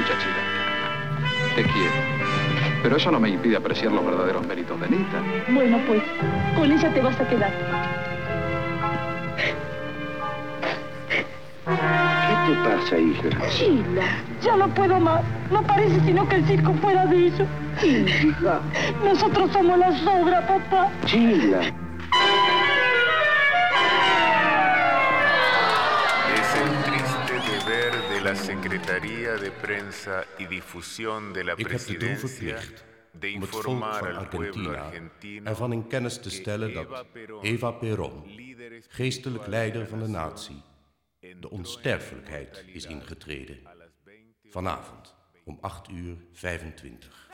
Escucha, te quiero. Pero eso no me impide apreciar los verdaderos méritos de Nita. Bueno, pues, con ella te vas a quedar. ¿Qué te pasa, hija? Chila, ya no puedo más. No parece sino que el circo fuera de eso. Hija. Nosotros somos la sobra, papá. Chila. De la Secretaría de Prensa y Difusión de la Ik heb de doel verplicht om het volk van Argentina ervan in kennis te stellen dat Eva Perón, geestelijk leider van de natie, de onsterfelijkheid is ingetreden. a las 20 Vanavond om 8 uur 25.